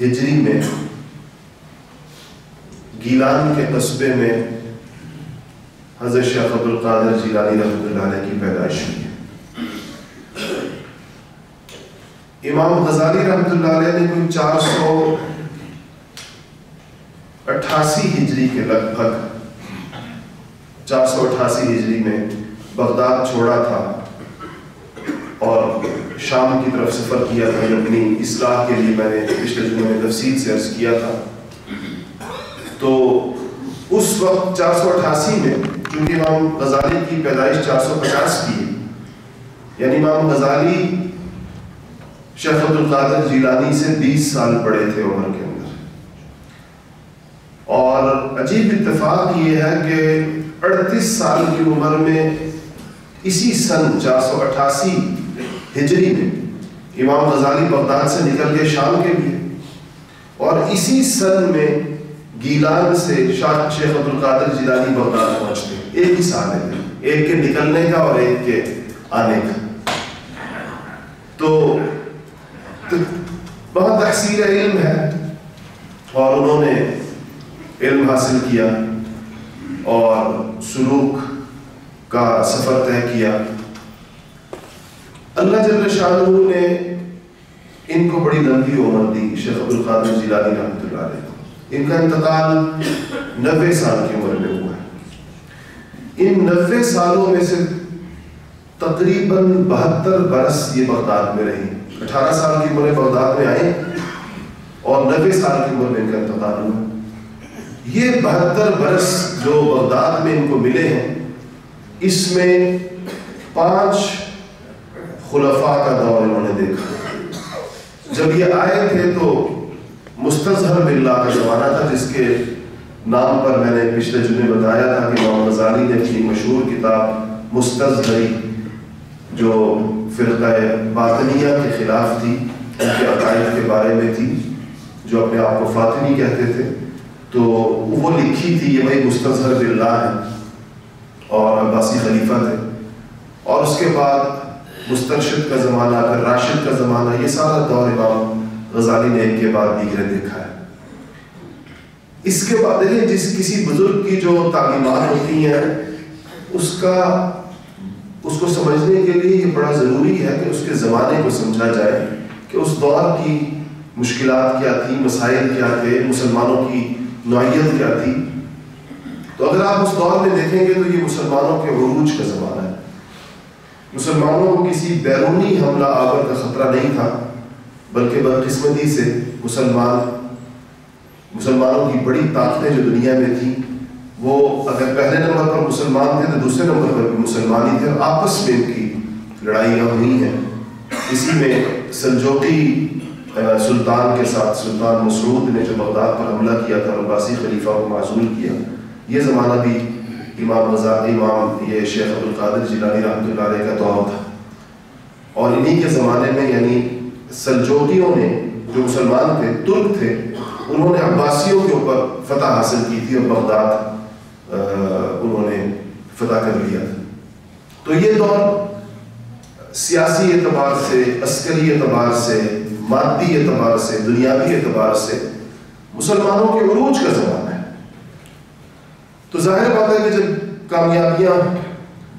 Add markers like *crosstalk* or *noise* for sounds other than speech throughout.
ہجری میں گیلان کے قصبے میں حضرت شیخ عبد القادر جیلانی رحمۃ اللہ علیہ کی پیدائش ہوئی ہے۔ امام غزالی رحمۃ اللہ علیہ نے کوئی چار سو اٹھاسی ہجری کے لگ بھگ چار سو اٹھاسی ہجری میں بغداد چھوڑا تھا اور شام کی طرف سفر کیا تھا اپنی اصلاح کے لیے میں نے پچھلے دنوں میں تفصیل سے عرض کیا تھا۔ تو اس وقت چار سو اٹھاسی میں چونکہ امام غزالی کی پیدائش چار سو پچاس کی ہے یعنی امام غزالی شیخ عبد القادر جیلانی سے بیس سال بڑے تھے عمر کے اندر۔ اور عجیب اتفاق یہ ہے کہ اڑتیس سال کی عمر میں اسی سن چار سو اٹھاسی ہجری میں امام غزالی بغداد سے نکل کے شام کے لیے اور اسی سن میں گیلان سے شاہ شیخ عبد القادر جیلانی بغداد پہنچتے ہیں۔ ایک ہی سال ہے۔ ایک کے نکلنے کا اور ایک کے آنے کا۔ تو بہت تحصیل علم ہے اور انہوں نے علم حاصل کیا اور سلوک کا سفر طے کیا۔ اللہ جل شاہ نے ان کو بڑی لمبی عمر دی، شیخ عبد القادر جیلانی رحمۃ اللہ علیہ ان کا انتقال نوے سال کی عمر میں ہوا ہے۔ ان نوے سالوں میں سے تقریباً بہتر برس یہ بغداد میں رہی۔ اٹھارہ سال کی عمر بغداد میں آئے اور نوے سال کی عمر میں ان کا انتقال ہوا۔ یہ بہتر برس جو بغداد میں ان کو ملے ہیں، اس میں پانچ خلفاء کا دور انہوں نے دیکھا۔ جب یہ آئے تھے تو مستظہر باللہ کا زمانہ تھا، جس کے نام پر میں نے پچھلے جمعے بتایا تھا کہ امام غزالی نے اپنی مشہور کتاب مستظہری، جو فرقہ باطنیہ کے خلاف تھی، ان کے عقائد کے بارے میں تھی، جو اپنے آپ کو فاطمی کہتے تھے، تو وہ لکھی تھی یہ بھائی مستظہر باللہ ہے اور عباسی خلیفہ تھے۔ اور اس کے بعد مسترشد کا زمانہ پھر راشد کا زمانہ، یہ سارا دور امام غزالی نے ایک کے بعد دیگرے دیکھا ہے۔ اس کے بعد دیکھیں، جس کسی بزرگ کی جو تعلیمات ہوتی ہیں، اس کا، اس کو سمجھنے کے لیے یہ بڑا ضروری ہے کہ اس کے زمانے کو سمجھا جائے کہ اس دور کی مشکلات کیا تھی مسائل کیا تھے، مسلمانوں کی نوعیت کیا تھی۔ تو اگر آپ اس دور میں دیکھیں گے تو یہ مسلمانوں کے عروج کا زمانہ مسلمانوں کو کسی بیرونی حملہ آور کا خطرہ نہیں تھا، بلکہ بدقسمتی سے مسلمان، مسلمانوں کی بڑی طاقتیں جو دنیا میں تھیں، وہ اگر پہلے نمبر پر مسلمان تھے تو دوسرے نمبر پر بھی مسلمان ہی تھے اور آپس میں ان کی لڑائیاں ہوئی ہیں اسی میں سلجوقی سلطان کے ساتھ، سلطان مسعود نے جو بغداد پر حملہ کیا تھا اور عباسی خلیفہ کو معذول کیا۔ یہ زمانہ بھی امام غزالی امام یہ شیخ عبد القادر جیلانی رحمۃ اللہ علیہ کا دور تھا اور انہی کے زمانے میں یعنی سلجوکیوں نے جو مسلمان تھے، ترک تھے، انہوں نے عباسیوں کے اوپر فتح حاصل کی تھی اور بغداد انہوں نے فتح کر لیا تھا۔ تو یہ دور سیاسی اعتبار سے، عسکری اعتبار سے، مادی اعتبار سے، دنیاوی اعتبار سے مسلمانوں کے عروج کا زمانہ ہے۔ تو ظاہر بات ہے کہ جب کامیابیاں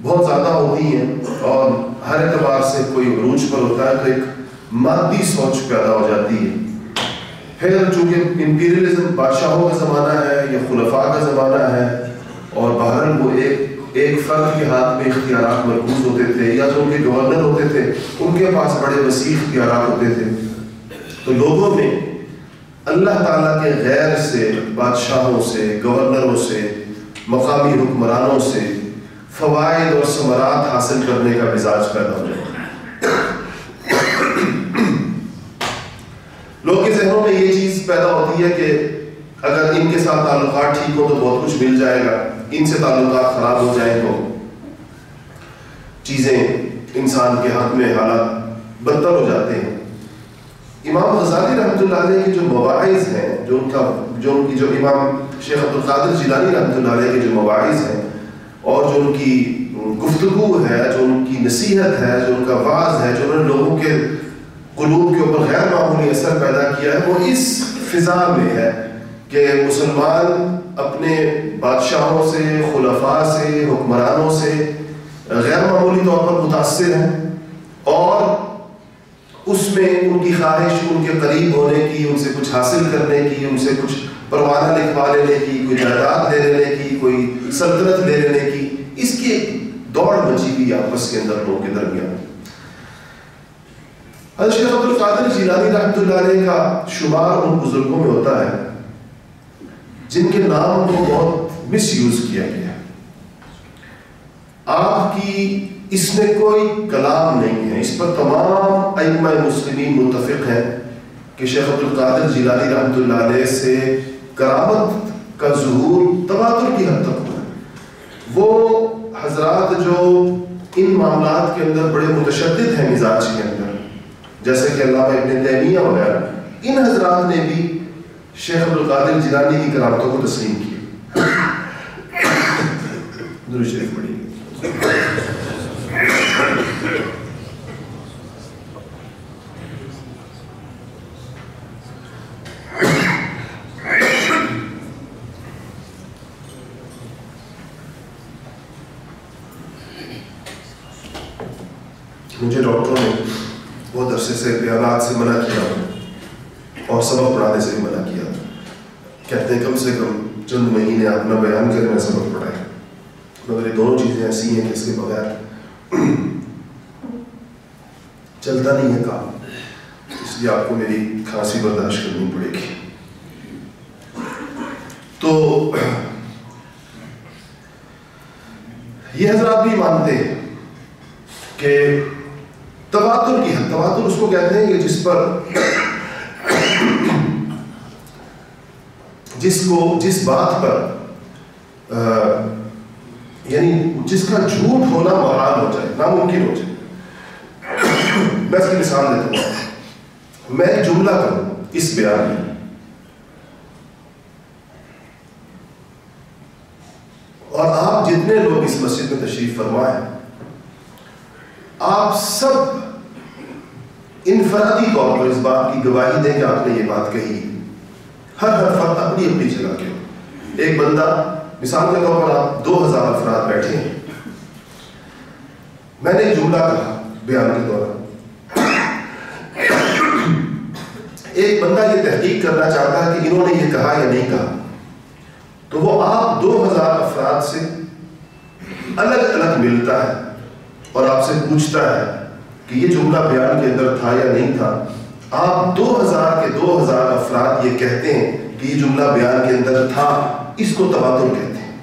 بہت زیادہ ہوتی ہیں اور ہر اعتبار سے کوئی عروج پر ہوتا ہے تو ایک مادی سوچ پیدا ہو جاتی ہے۔ پھر چونکہ امپیریلزم بادشاہوں کا زمانہ ہے، یا خلفاء کا زمانہ ہے، اور بہرحال وہ ایک ایک فرد کے ہاتھ میں اختیارات مرکوز ہوتے تھے، یا جو ان کے گورنر ہوتے تھے، ان کے پاس بڑے وسیع اختیارات ہوتے تھے۔ تو لوگوں میں اللہ تعالیٰ کے غیر سے، بادشاہوں سے، گورنروں سے مقامی حکمرانوں سے فوائد اور ثمرات حاصل کرنے کا مزاج پیدا ہو جاتا ہے۔ لوگ کے ذہنوں میں یہ چیز پیدا ہوتی ہے کہ اگر ان کے ساتھ تعلقات ٹھیک ہو تو بہت کچھ مل جائے گا۔ ان سے تعلقات خراب ہو جائیں تو چیزیں انسان کے حق میں حالات بدتر ہو جاتے ہیں۔ امام غزالی رحمۃ اللہ علیہ کے جو مواعظ ہیں، جو ان کا جو ان کی جو امام شیخ عبد القادر جیلانی رحمۃ اللہ علیہ کے جو مواعظ ہیں اور جو ان کی گفتگو ہے، جو ان کی نصیحت ہے، جو ان کا واز ہے، جو انہوں نے لوگوں کے قلوب کے اوپر غیر معمولی اثر پیدا کیا ہے، وہ اس فضا میں ہے کہ مسلمان اپنے بادشاہوں سے، خلفاء سے، حکمرانوں سے غیر معمولی طور پر متاثر ہیں اور اس میں ان کی خواہش، ان کے قریب ہونے کی، ان سے کچھ حاصل کرنے کی، ان سے کچھ پروانہ لکھوا لینے کی، کوئی جائیداد لے لینے کی، کوئی سلطنت لے لینے کی، اس کی دوڑ مچی ہوئی آپس کے اندر لوگوں کے درمیان۔ حضرت شیخ عبد القادر جیلانی رحمۃ اللہ علیہ کا شمار ان بزرگوں میں ہوتا ہے، جن کے نام کو بہت مس یوز کیا گیا۔ ہے آپ کی اس میں کوئی کلام نہیں ہے۔ اس پر تمام ائمہ مسلمین متفق ہیں کہ شیخ عبد القادر جیلانی رحمۃ اللہ علیہ سے کرامت کا ظہور تبادر کی حد تک ہوا وہ حضرات جو ان معاملات کے اندر بڑے متشدد ہیں مزاج کے اندر، جیسے کہ علامہ ابن تیمیہ وغیرہ، ان حضرات نے بھی شیخ عبد القادر جیلانی کی کرامتوں کو تسلیم کیا۔ *coughs* شریف پڑھی مجھے ڈاکٹروں نے بہت عرصے سے بیانات سے منع کیا اور سبق پڑھانے سے بھی منع کیا کہتے ہیں کم سے کم چند مہینے اپنا بیان کریں میں سبق پڑھائیں مگر یہ دونوں چیزیں ایسی ہیں کہ اس کے بغیر چلتا نہیں ہے کام اس لیے آپ کو میری کھانسی برداشت کرنی پڑے گی تو یہ حضرات بھی مانتے ہیں کہ تواتر کی حد تواتر اس کو کہتے ہیں کہ جس پر جس کو جس بات پر یعنی جس کا جھوٹ ہونا محال ہو جائے، ناممکن ہو جائے۔ میں اس کی مثال دیتا ہوں۔ میں جملہ کروں اس بیان میں۔ اور آپ جتنے لوگ اس مسجد میں تشریف فرمائیں آپ سب انفرادی طور پر اس بات کی گواہی دیں کہ آپ نے یہ بات کہی۔ ہر ہر فرد اپنی اپنی جگہ کے ایک بندہ، مثال کے طور پر آپ دو ہزار افراد بیٹھے ہیں۔ میں نے جملہ کہا بیان کے دوران۔ ایک بندہ یہ تحقیق کرنا چاہتا ہے کہ انہوں نے یہ کہا یا نہیں کہا۔ تو وہ آپ دو ہزار افراد سے الگ الگ ملتا ہے اور آپ سے پوچھتا ہے کہ یہ جملہ بیان کے اندر تھا یا نہیں تھا، آپ دو ہزار کے دو ہزار افراد یہ کہتے ہیں کہ یہ جملہ بیان کے اندر تھا، اس کو تبادل کہتے ہیں۔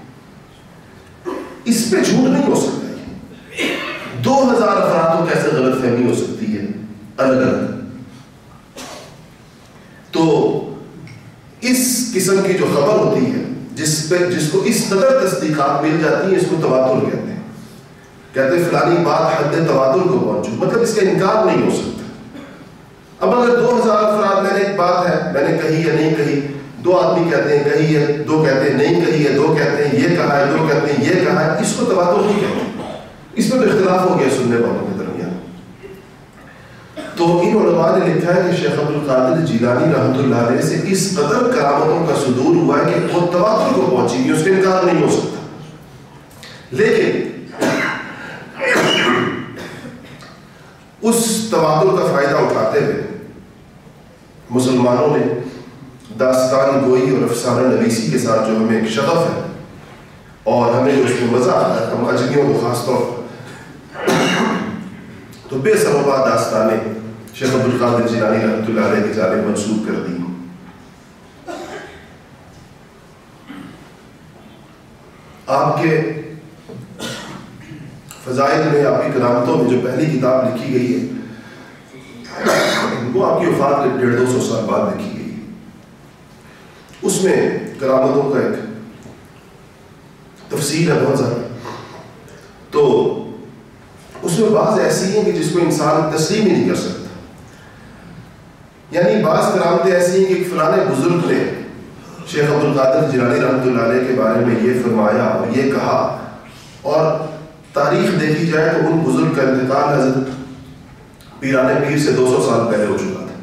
اس پہ جھوٹ نہیں ہو سکتا۔ دو ہزار افراد کو کیسے غلط فہمی ہو سکتی ہے؟ الگ الگ۔ تو اس قسم کی جو خبر ہوتی ہے، جس پہ، جس کو اس قدر تصدیقات مل جاتی ہیں، اس کو تبادل کہتے ہیں۔ کہتے ہیں فلانی بات حد تبادل کو پہنچو مطلب اس کا انکار نہیں ہو سکتا۔ اب اگر دو ہزار افراد میں نے ایک بات ہے، میں نے کہی یا نہیں کہی، دو آدمی کہتے ہیں کہی ہے، دو کہتے ہیں نہیں کہی ہے، دو کہتے ہیں یہ کہا ہے، دو کہتے ہیں یہ کہا ہے، اس کو تبادل نہیں کہتے۔ اس میں تو اختلاف ہو گیا سننے والوں کے درمیان۔ تو ان علماء نے لکھا ہے کہ شیخ عبد القادر جیلانی رحمۃ اللہ علیہ سے اس قدر کرامتوں کا صدور ہوا ہے کہ وہ تبادل کو پہنچی گئی، اس کا انکار نہیں ہو سکتا۔ لیکن اس تبادل کا فائدہ اٹھاتے ہوئے مسلمانوں نے داستان گوئی اور افسانہ نویسی کے ساتھ جو ہمیں ایک شغف ہے اور ہمیں جو اس میں مزہ آتا ہے، ہم اجمیوں کو خاص طور پر۔ تو بے سببہ داستانیں شیخ عبد القادر جیلانی رحمۃ اللہ علیہ کی جانب منسوخ کر دی آپ کے فضائل میں آپ کی کرامتوں میں جو پہلی کتاب لکھی گئی ہے وہ آپ کی وفات کے ڈیڑھ دو سو سال بعد لکھی گئی اس میں کرامتوں کا ایک تفصیل ہے بہت زیادہ۔ تو اس میں بعض ایسی ہیں کہ جس کو انسان تسلیم ہی نہیں کر سکتا۔ یعنی بعض کرامتیں ایسی ہیں کہ ایک فلانے بزرگ نے شیخ عبد القادر جلانی رحمۃ اللہ علیہ کے بارے میں یہ فرمایا اور یہ کہا اور تاریخ دیکھی جائے تو ان بزرگ کا انتقال حضرت پیران پیر سے دو سو سال پہلے ہو چکا تھا۔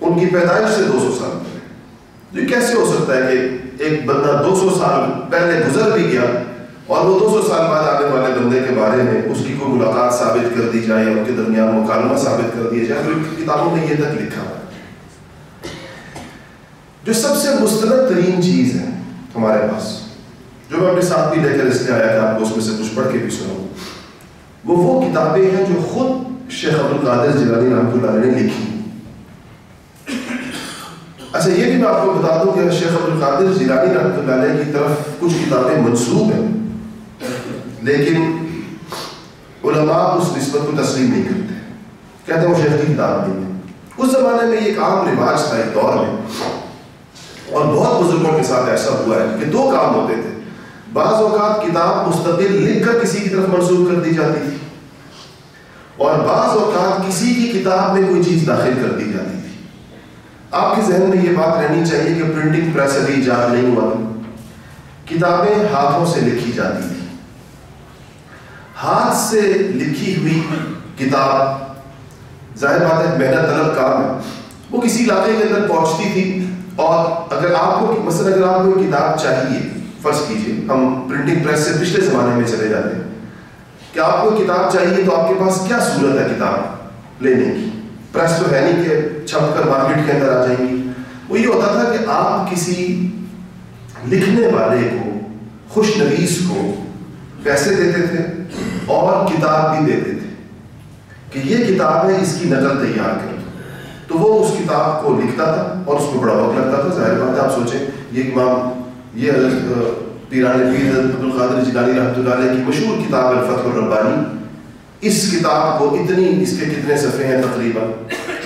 ان کی پیدائش سے دو سو سال پہلے۔ یہ کیسے ہو سکتا ہے کہ ایک بندہ دو سو سال پہلے گزر بھی گیا اور وہ دو سو سال بعد آنے والے بندے کے بارے میں اس کی کوئی ملاقات ثابت کر دی جائے ان کے درمیان مکالمہ ثابت کر دیا جائے؟ تو کتابوں میں یہ تک لکھا ہوا جو سب سے مستند ترین چیز ہے ہمارے پاس جو میں اپنے ساتھ بھی لے کر اس لیے آیا کہ آپ کو اس میں سے کچھ پڑھ کے بھی سناؤں۔ وہ وہ کتابیں ہیں جو خود شیخ عبد القادر جیلانی رحمۃ اللہ علیہ نے لکھی۔ اچھا یہ بھی میں آپ کو بتا دوں کہ شیخ عبد القادر جیلانی رحمۃ اللہ علیہ کی طرف کچھ کتابیں منسوب ہیں، لیکن علماء اس نسبت کو تسلیم نہیں کرتے۔ کہتے ہیں وہ شیخ کی کتاب نہیں ہے۔ اس زمانے میں یہ ایک عام رواج تھا، ایک دور میں۔ اور بہت بزرگوں کے ساتھ ایسا ہوا ہے کہ دو کام ہوتے تھے۔ بعض اوقات کتاب مستقل لکھ کر کسی کی طرف منسوخ کر دی جاتی تھی اور بعض اوقات کسی کی کتاب میں کوئی چیز داخل کر دی جاتی تھی۔ آپ کے ذہن میں یہ بات رہنی چاہیے کہ پرنٹنگ پریس ابھی ایجاد نہیں ہوا۔ کتابیں ہاتھوں سے لکھی جاتی تھی ہاتھ سے لکھی ہوئی کتاب، ظاہر بات ہے، محنت طلب کام ہے۔ وہ کسی علاقے کے اندر پہنچتی تھی اور اگر آپ کو، مثلا اگر آپ کو کتاب چاہیے فرض کیجیے ہم پرنٹنگ پریس سے پچھلے زمانے میں چلے جاتے ہیں کہ آپ کو کتاب چاہیے تو آپ کے پاس کیا صورت ہے کتاب لینے کی پریس تو ہے نہیں کہ چھپ کر مارکیٹ کے اندر آ جائیں گی وہ یہ ہوتا تھا کہ آپ کسی لکھنے والے کو خوش نویس کو پیسے دیتے تھے اور کتاب بھی دیتے تھے کہ یہ کتاب ہے اس کی نقل تیار کر تو وہ اس کتاب کو لکھتا تھا اور اس میں بڑا وقت لگتا تھا ظاہر بات ہے آپ سوچیں یہ امام یہ حضرت پیران پیر حضرت عبد القادر جلانی رحمۃ اللہ علیہ کی مشہور کتاب الفتح الربانی، اس کتاب کو اتنی، اس کے کتنے صفحے ہیں تقریباً؟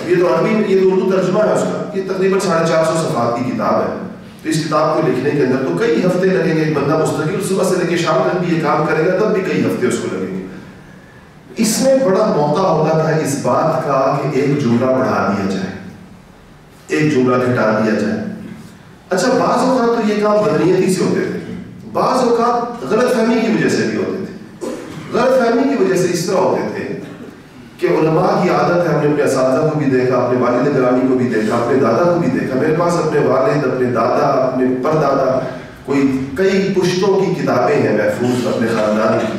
یہ تو عربی یہ تو اردو ترجمہ ہے اس کا، یہ تقریباً ساڑھے چار سو صفحات کی کتاب ہے۔ تو اس کتاب کو لکھنے کے اندر تو کئی ہفتے لگیں گے، ایک بندہ مستقل صبح سے لے کے شام تک بھی یہ کام کرے گا، تب بھی کئی ہفتے اس کو لگیں گے۔ اس میں بڑا موقع ہوتا تھا اس بات کا کہ ایک جملہ بڑھا دیا جائے۔ ایک جملہ گھٹا دیا جائے۔ اچھا بعض اوقات تو یہ کام بدنیتی سے ہوتے تھے۔ بعض اوقات غلط فہمی کی وجہ سے بھی ہوتے تھے۔ غلط فہمی کی وجہ سے اس طرح ہوتے تھے کہ علماء کی عادت ہے، ہم نے اپنے اساتذہ کو بھی دیکھا، اپنے والد گرامی کو بھی دیکھا، اپنے دادا کو بھی دیکھا۔ میرے پاس اپنے والد، اپنے دادا، اپنے پردادا، کوئی کئی پشتوں کی کتابیں ہیں محفوظ اپنے خاندان کی۔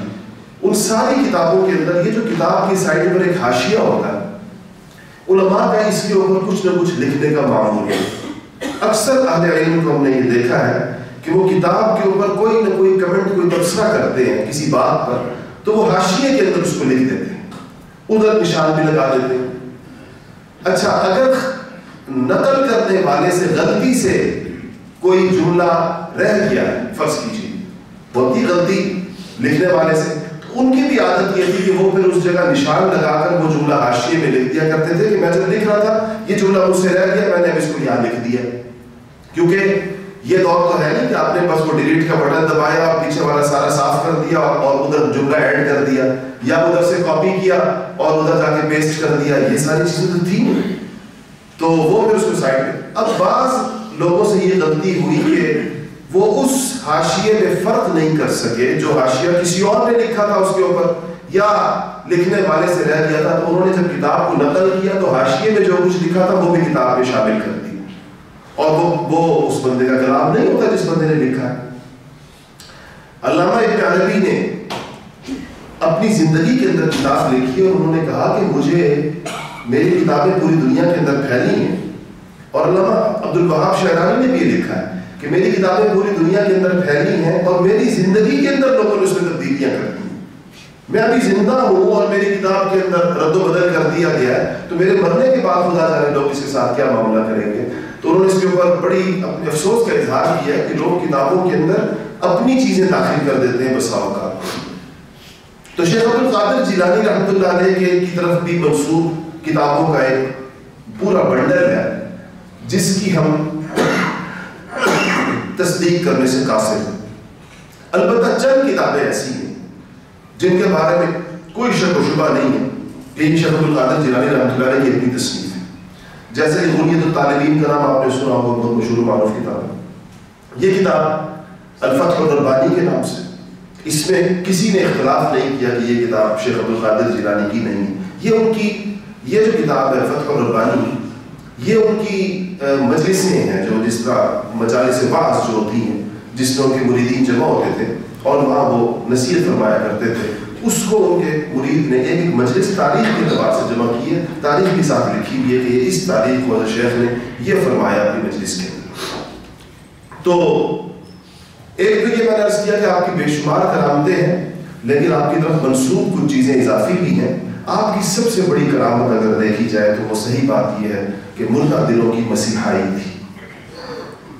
ان ساری کتابوں کے اندر یہ جو کتاب کی سائڈ پر ایک حاشیہ ہوتا ہے، علماء کا اس کے اوپر کچھ نہ کچھ لکھنے کا معمول ہے۔ اکثر اہل علم کو ہم نے یہ دیکھا ہے کہ وہ کتاب کے اوپر کوئی نہ کوئی کمنٹ کوئی تبصرہ کرتے ہیں کسی بات پر، تو وہ حاشیے کے اندر اس کو لکھ دیتے ہیں، ادھر نشان بھی لگا دیتے ہیں۔ اچھا اگر نقل کرنے والے سے، غلطی سے کوئی جملہ رہ گیا، فرض کیجیے، بہت ہی غلطی لکھنے والے سے ان کی بھی عادت یہ تھی کہ وہ پھر اس جگہ نشان لگا کر وہ جملہ حاشیے میں لکھ دیا کرتے تھے کہ میں جب لکھ رہا تھا، یہ جملہ مجھ سے رہ گیا، میں نے اب اس کو یہاں لکھ دیا۔ کیونکہ یہ دور تو ہے نہیں کہ آپ نے بس وہ ڈیلیٹ کا بٹن دبایا، اور پیچھے والا سارا صاف کر دیا، اور ادھر جملہ ایڈ کر دیا، یا ادھر سے کاپی کیا، اور ادھر جا کے پیسٹ کر دیا، یہ ساری چیزیں تو تھیں۔ تو وہ پھر اس کو سائڈ پہ اب بعض لوگوں سے یہ غلطی ہوئی کہ وہ اس حاشیے میں فرق نہیں کر سکے جو حاشیہ کسی اور نے لکھا تھا اس کے اوپر، یا لکھنے والے سے رہ گیا تھا، تو انہوں نے جب کتاب کو نقل کیا تو حاشیے میں جو کچھ لکھا تھا وہ بھی کتاب میں شامل کر دیا۔ اور وہ وہ اس بندے کا کلام نہیں ہوتا جس بندے نے لکھا ہے۔ علامہ ابن عربی نے اپنی زندگی کے اندر کتاب لکھی اور انہوں نے کہا کہ مجھے میری کتابیں پوری دنیا کے اندر پھیلی ہیں۔ اور علامہ عبد الوہاب شہرانی نے بھی یہ لکھا ہے کہ میری کتابیں پوری دنیا کے اندر پھیلی ہیں اور میری زندگی کے اندر لوگوں نے اس میں تبدیلیاں کر دی۔ میں ابھی زندہ ہوں اور میری کتاب کے اندر رد و بدل کر دیا گیا ہے۔ تو میرے مرنے کے بعد خدا جانے لوگ اس کے ساتھ کیا معاملہ کریں گے؟ تو انہوں نے اس کے اوپر بڑی اپنے افسوس کا اظہار کیا ہے کہ لوگ کتابوں کے اندر اپنی چیزیں داخل کر دیتے ہیں بساؤ کا تو شیخ عبد القادر جیلانی رحمۃ اللہ علیہ کے کی طرف بھی منصوب کتابوں کا ایک پورا بنڈل ہے، جس کی ہم تصدیق کرنے سے قاصر ہیں۔ البتہ چند کتابیں ایسی ہیں جن کے بارے میں کوئی شک و شبہ نہیں ہے۔ کہ ان شیخ عبد القادر جیلانی رحمۃ اللہ علیہ کی اپنی تصنیف ہے۔ جیسے کہ غنیت الطالبین کا نام آپ نے سنا ہوگا، بہت مشہور معروف کتاب ہے۔ یہ کتاب الفتح الربانی کے نام سے۔ اس میں کسی نے اختلاف نہیں کیا کہ یہ کتاب شیخ عبد القادر جیلانی کی نہیں یہ ان کی، یہ جو کتاب ہے فتح الربانی یہ ان کی مجلسیں ہیں جو جس طرح مجالس بعض جو ہوتی ہیں، جس میں ان کے مریدین جمع ہوتے تھے اور وہاں وہ نصیحت فرمایا کرتے تھے۔ اس کو ان کے مرید نے ایک ایک مجلس تاریخ کے اعتبار سے جمع کی ہے، تاریخ کے ساتھ لکھی ہوئی ہے کہ اس تاریخ کو شیخ نے یہ فرمایا اپنی مجلس کے اندر۔ تو ایک تو یہ میں نے عرض کیا کہ آپ کی بے شمار کرامتیں ہیں، لیکن آپ کی طرف منسوخ کچھ چیزیں اضافی بھی ہیں۔ آپ کی سب سے بڑی کرامت اگر دیکھی جائے تو وہ صحیح بات یہ ہے کہ مردہ دلوں کی مسیحائی تھی۔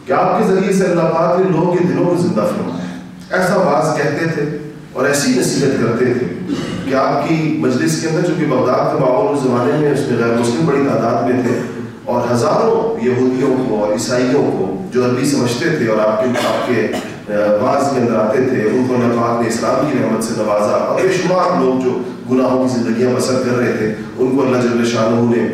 کہ آپ کے ذریعے سے اللہ پاک نے لوگوں کے دلوں کو زندہ فرمایا۔ ایسا باز کہتے تھے اور ایسی نصیحت کرتے تھے کہ آپ کی مجلس کے اندر جو کہ بغداد کے ماحول اس زمانے میں، اس میں غیر مسلم بڑی تعداد میں تھے اور ہزاروں یہودیوں کو اور عیسائیوں کو جو عربی سمجھتے تھے اور آپ کے آپ کے بعض کے اندر آتے تھے، ان کو اللہ پاک نے اسلام کی رحمت سے نوازا۔ اور بے شمار لوگ جو گناہوں کی زندگیاں بسر کر رہے تھے، ان کو اللہ جل شاہ نے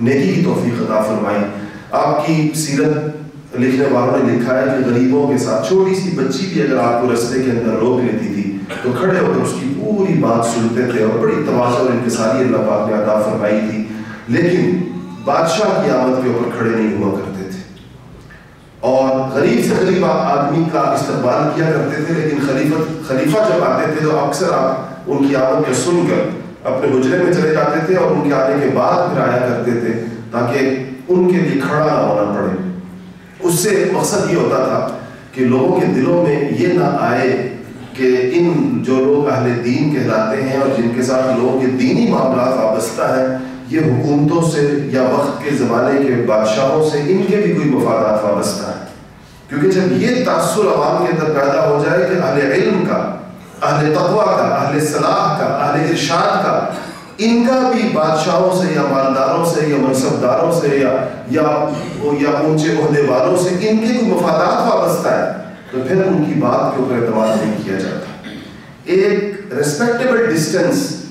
نیکی کی توفیق عطا فرمائی۔ آپ کی سیرت لکھنے والوں نے لکھا ہے کہ غریبوں کے ساتھ چھوٹی سی بچی بھی اگر آپ کو رستے کے اندر روک لیتی تھی تو کھڑے ہو کر اس کی پوری بات سنتے تھے اور بڑی توازہ اور انکساری اللہ پاک نے عطا فرمائی تھی۔ لیکن بادشاہ کی آمد کے اوپر کھڑے نہیں ہوا کرتے تھے۔ اور غریب سے غریب آدمی کا استقبال کیا کرتے تھے، لیکن خلیفت خلیفہ جب آتے تھے تو اکثر آپ ان کی آمد کو سن کر اپنے حجرے میں چلے جاتے تھے اور ان کے آنے کے بعد پھر آیا کرتے تھے تاکہ ان کے لیے کھڑا نہ ہونا پڑے۔ اس سے مقصد یہ ہوتا تھا کہ لوگوں کے دلوں میں یہ نہ آئے کہ ان جو لوگ اہل دین کہلاتے ہیں اور جن کے ساتھ لوگوں کے دینی معاملات وابستہ ہیں، یہ حکومتوں سے یا وقت کے زمانے کے بادشاہوں سے ان کے بھی کوئی مفادات وابستہ ہیں۔ کیونکہ جب یہ تاثر عوام کے اندر پیدا ہو جائے کہ اہل علم کا، اہل تقوی کا، اہل صلاح کا، اہل ارشاد کا، ان کا بھی بادشاہوں سے یا مالداروں سے یا منصب داروں سے یا یا اونچے عہدے والوں سے ان کے کوئی مفادات وابستہ ہے تو پھر ان کی بات کے اوپر اعتماد نہیں کیا جاتا۔ ایک ریسپیکٹیبل ڈسٹینس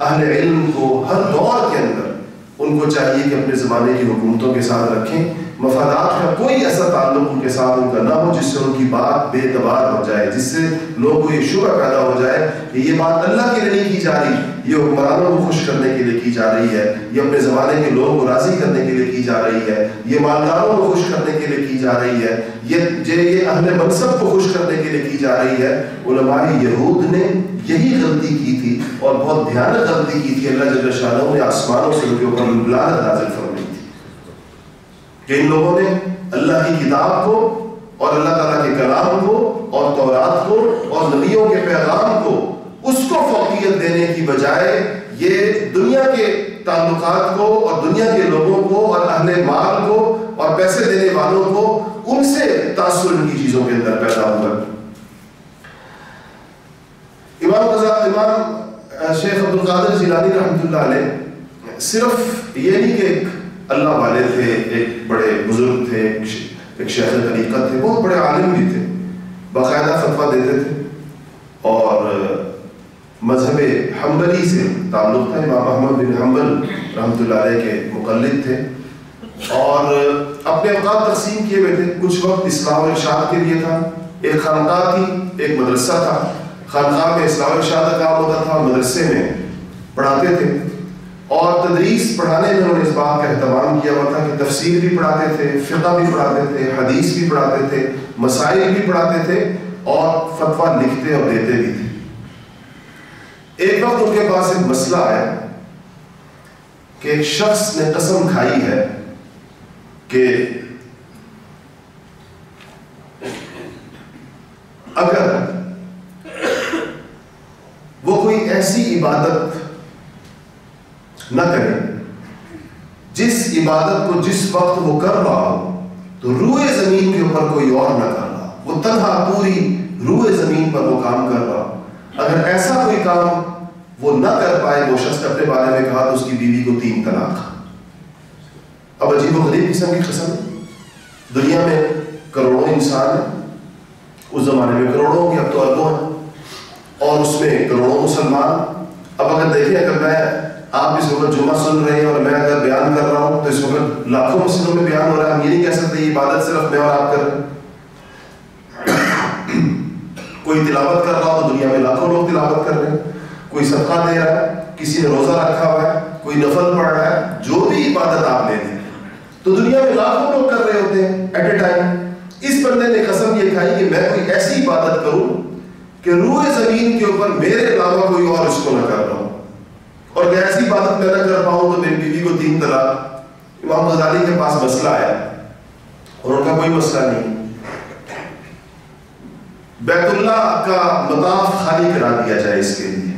اہل علم کو ہر دور کے اندر ان کو چاہیے کہ اپنے زمانے کی حکومتوں کے ساتھ رکھیں۔ مفادات کا کوئی ایسا تعلق ان کے ساتھ ان کا نہ ہو، جس سے ان کی بات بے اعتبار ہو جائے، جس سے لوگوں کو یہ شبہ پیدا ہو جائے کہ یہ بات اللہ کے لیے نہیں کی جا رہی، یہ حکمرانوں کو خوش کرنے کے لیے کی جا رہی ہے، یہ اپنے زمانے کے لوگوں کو راضی کرنے کے لیے کی جا رہی ہے، یہ مالداروں کو خوش کرنے کے لیے کی جا رہی ہے، یہ یہ اہل منصب کو خوش کرنے کے لیے کی جا رہی ہے۔ علماء یہود نے یہی غلطی کی تھی اور بہت بھیانک غلطی کی تھی۔ اللہ جل شاہ نے آسمانوں سے ان کے اوپر لعنت نازل فرمائی۔ کہ ان لوگوں نے اللہ کی کتاب کو اور اللہ تعالیٰ کے کلام کو اور تورات کو اور نبیوں کے پیغام کو اس کو فوقیت دینے کی بجائے یہ دنیا کے تعلقات کو اور دنیا کے لوگوں کو اور اہل مال کو اور پیسے دینے والوں کو ان سے تاثر ان کی چیزوں کے اندر پیدا ہوا امام امام شیخ عبد القادر جیلانی رحمۃ اللہ علیہ صرف یہ نہیں کہ ایک اللہ والے تھے، ایک بڑے بزرگ تھے، ایک شیخ طریقہ تھے، بہت بڑے عالم بھی تھے، باقاعدہ فتویٰ دیتے تھے۔ اور مذہب حنبلی سے تعلق تھا، امام احمد بن حنبل رحمۃ اللہ علیہ کے مقلد تھے۔ اور اپنے اوقات تقسیم کیے ہوئے تھے۔ کچھ وقت اسلام و ارشاد کے لیے تھا۔ ایک خانقاہ تھی، ایک مدرسہ تھا۔ خانقاہ میں اسلام و ارشاد کا کام ہوتا تھا، مدرسے میں پڑھاتے تھے۔ اور تدریس پڑھانے میں انہوں نے اس بات کا اہتمام کیا ہوا تھا کہ تفسیر بھی پڑھاتے تھے، فقہ بھی پڑھاتے تھے، حدیث بھی پڑھاتے تھے، مسائل بھی پڑھاتے تھے اور فتویٰ لکھتے اور دیتے بھی تھے۔ ایک وقت ان کے پاس ایک مسئلہ ہے کہ ایک شخص نے قسم کھائی ہے کہ اگر وہ کوئی ایسی عبادت نہ کرے جس عبادت کو جس وقت وہ کر رہا ہو، تو روئے زمین کے اوپر کوئی اور نہ کر رہا۔ وہ تنہا پوری روئے زمین پر وہ کام کر رہا۔ اگر ایسا کوئی کام وہ نہ کر پائے، وہ شخص اپنے بارے میں کہا تو اس کی بیوی کو تین طلاق۔ اب عجیب و غریب قسم کی قسم۔ دنیا میں کروڑوں انسان ہیں۔ اس زمانے میں کروڑوں ہوں گے، اب تو اربوں ہیں۔ اور اس میں کروڑوں مسلمان۔ اب اگر دیکھیں، اگر میں آپ اس وقت جمعہ سن رہے ہیں اور میں اگر بیان کر رہا ہوں تو اس وقت لاکھوں مسجدوں میں بیان ہو رہا ہے، ہم یہ نہیں کہہ سکتے یہ عبادت صرف میں اور آپ کر رہے کوئی تلاوت کر رہا ہو تو دنیا میں لاکھوں لوگ تلاوت کر رہے ہیں۔ کوئی صدقہ دے رہا ہے، کسی نے روزہ رکھا ہوا ہے، کوئی نفل پڑھ رہا ہے، جو بھی عبادت آپ لے لیں۔ تو دنیا میں لاکھوں لوگ کر رہے ہوتے ہیں ایٹ اے ٹائم اس بندے نے قسم یہ کھائی کہ میں کوئی ایسی عبادت کروں کہ روح زمین کے اوپر میرے علاوہ کوئی اور اس کو نہ کر رہا ہوں اور میں ایسی عبادت میں نہ کر پاؤں تو میری بیوی کو تین طلاق۔ امام غزالی کے پاس مسئلہ آیا اور ان کا کوئی مسئلہ نہیں۔ بیت اللہ کا مطاف خالی کرا دیا جائے اس کے لیے۔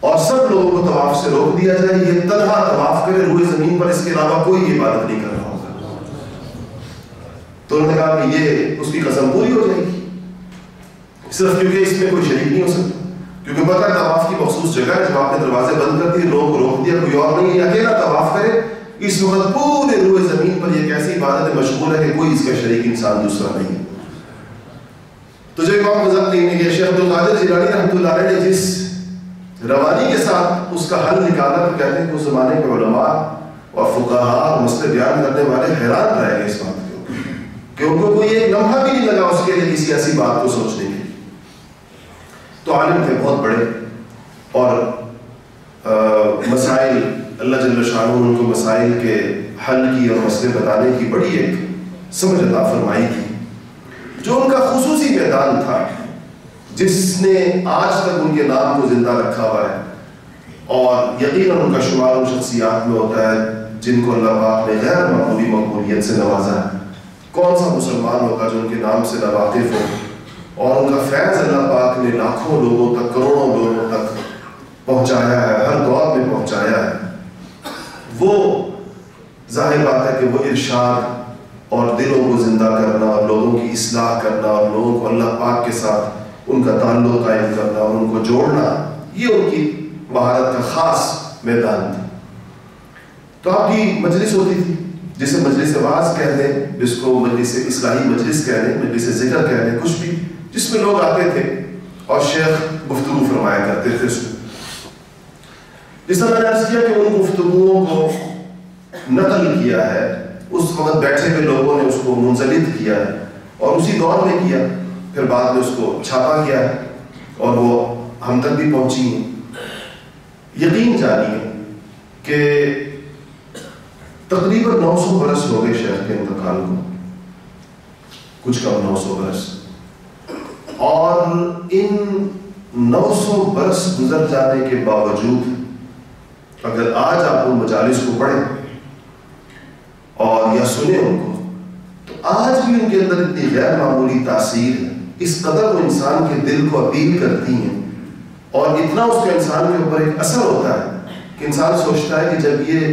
اور سب لوگوں کو طواف سے روک دیا جائے۔ یہ تنہا طواف کرے روئے زمین پر، اس کے علاوہ کوئی عبادت نہیں کر رہا ہوگا تو انہوں نے کہا کہ یہ اس کی قسم پوری ہو جائے گی۔ صرف کیونکہ اس میں کوئی شریک نہیں ہو سکتا۔ کیونکہ پتہ طواف کی مخصوص جگہ ہے جب آپ نے دروازے بند کر دیے لوگوں روک دیا، کوئی اور نہیں اکیلا طواف کرے۔ اس وقت پورے روئے زمین پر یہ ایک ایسی عبادت مشغول ہے کہ کوئی اس کا شریک انسان دوسرا نہیں۔ تو جو امام غزالی نے یہ شیخ عبد القادر جیلانی رحمۃ اللہ علیہ نے جس روانی کے ساتھ اس کا حل نکالا، تو کہتے ہیں کہ اس زمانے کے علماء اور فقہا اور مسئلے بیان کرنے والے حیران رہ گئے اس بات کے اوپر کہ ان کو کوئی ایک لمحہ بھی نہیں لگا اس کے لیے کسی ایسی بات کو سوچنے کے تو عالم تھے بہت بڑے اور مسائل، اللہ جل شاہ ان کو مسائل کے حل کی اور مسئلے بتانے کی بڑی ایک سمجھ عطا فرمائی تھی۔ جو ان کا خصوصی میدان تھا، جس نے آج تک ان کے نام کو زندہ رکھا ہوا ہے، اور یقیناً ان کا شمار ان شخصیات میں ہوتا ہے، جن کو اللہ پاک نے غیر معمولی مقبولیت سے نوازا ہے۔ کون سا مسلمان ہوگا جو ان کے نام سے نواقف ہو؟ اور ان کا فیض اللہ پاک نے لاکھوں لوگوں تک، کروڑوں لوگوں تک پہنچایا ہے، ہر دور میں پہنچایا ہے۔ وہ ظاہر بات ہے کہ وہ ارشاد اور دلوں کو زندہ کرنا اور لوگوں کی اصلاح کرنا اور لوگوں کو اللہ پاک کے ساتھ ان کا تعلق قائم کرنا اور ان کو جوڑنا، یہ ان کی مہارت کا خاص میدان تھا۔ تو آپ کی مجلس ہوتی تھی، جسے مجلس آواز کہہ دیں جس کو مجلس اصلاحی مجلس کہہ دیں مجلس ذکر کہہ دیں کچھ بھی۔ جس میں لوگ آتے تھے اور شیخ گفتگو فرمایا کرتے تھے اس میں۔ جس طرح میں نے عرض کیا کہ ان گفتگوؤں کو نقل کیا ہے، اس وقت بیٹھے ہوئے لوگوں نے اس کو منزلد کیا ہے اور اسی دور میں کیا، پھر بعد میں اس کو چھاپا گیا ہے اور وہ ہم تک بھی پہنچی ہیں۔ یقین جانیے کہ تقریباً نو سو برس ہو گئے شہر کے انتقال کو۔ کچھ کم نو سو برس۔ اور ان نو سو برس گزر جانے کے باوجود اگر آج آپ ان مجالس کو پڑھیں اور یا سنیں ان کو، تو آج بھی ان کے اندر اتنی غیر معمولی تاثیر ہے۔ اس قدر وہ انسان کے دل کو اپیل کرتی ہیں۔ اور اتنا اس کا انسان کے اوپر ایک اثر ہوتا ہے کہ انسان سوچتا ہے کہ جب یہ